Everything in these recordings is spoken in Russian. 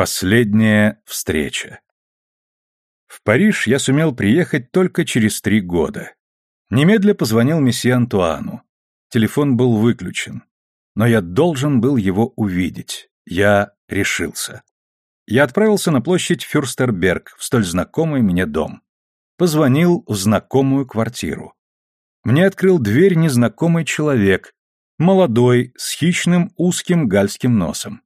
Последняя встреча. В Париж я сумел приехать только через три года. Немедля позвонил месье Антуану. Телефон был выключен. Но я должен был его увидеть. Я решился. Я отправился на площадь Фюрстерберг, в столь знакомый мне дом. Позвонил в знакомую квартиру. Мне открыл дверь незнакомый человек, молодой, с хищным узким гальским носом.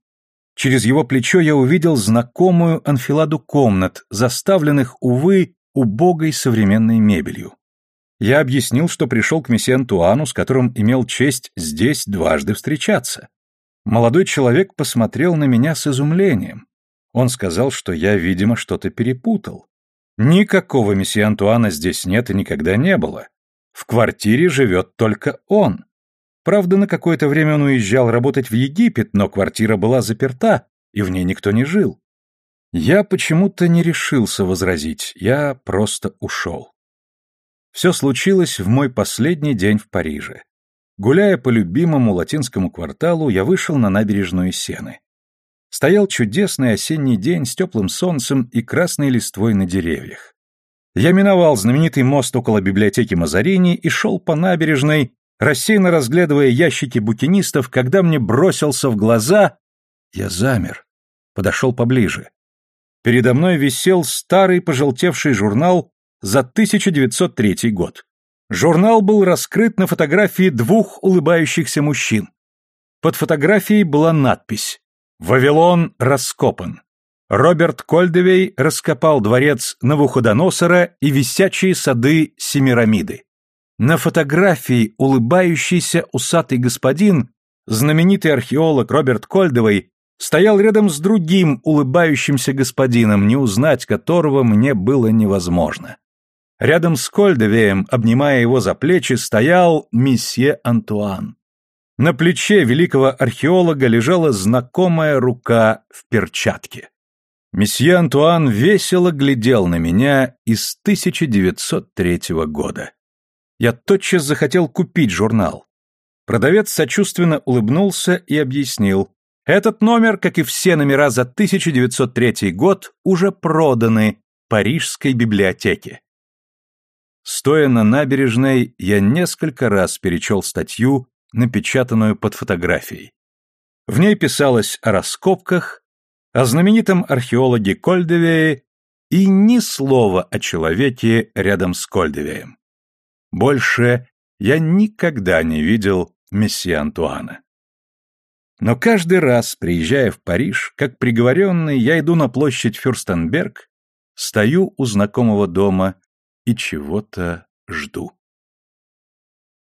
Через его плечо я увидел знакомую анфиладу комнат, заставленных, увы, убогой современной мебелью. Я объяснил, что пришел к месье Антуану, с которым имел честь здесь дважды встречаться. Молодой человек посмотрел на меня с изумлением. Он сказал, что я, видимо, что-то перепутал. Никакого месье Антуана здесь нет и никогда не было. В квартире живет только он. Правда, на какое-то время он уезжал работать в Египет, но квартира была заперта, и в ней никто не жил. Я почему-то не решился возразить, я просто ушел. Все случилось в мой последний день в Париже. Гуляя по любимому латинскому кварталу, я вышел на набережную Сены. Стоял чудесный осенний день с теплым солнцем и красной листвой на деревьях. Я миновал знаменитый мост около библиотеки Мазарини и шел по набережной, рассеянно разглядывая ящики букинистов, когда мне бросился в глаза... Я замер, подошел поближе. Передо мной висел старый пожелтевший журнал за 1903 год. Журнал был раскрыт на фотографии двух улыбающихся мужчин. Под фотографией была надпись «Вавилон раскопан». Роберт Кольдевей раскопал дворец Навуходоносора и висячие сады Семирамиды. На фотографии улыбающийся усатый господин, знаменитый археолог Роберт Кольдовой, стоял рядом с другим улыбающимся господином, не узнать которого мне было невозможно. Рядом с Кольдовеем, обнимая его за плечи, стоял месье Антуан. На плече великого археолога лежала знакомая рука в перчатке. Месье Антуан весело глядел на меня из 1903 года. Я тотчас захотел купить журнал. Продавец сочувственно улыбнулся и объяснил. Этот номер, как и все номера за 1903 год, уже проданы Парижской библиотеке. Стоя на набережной, я несколько раз перечел статью, напечатанную под фотографией. В ней писалось о раскопках, о знаменитом археологе Кольдевее и ни слова о человеке рядом с Кольдевеем. Больше я никогда не видел месье Антуана. Но каждый раз, приезжая в Париж, как приговоренный, я иду на площадь Фюрстенберг, стою у знакомого дома и чего-то жду.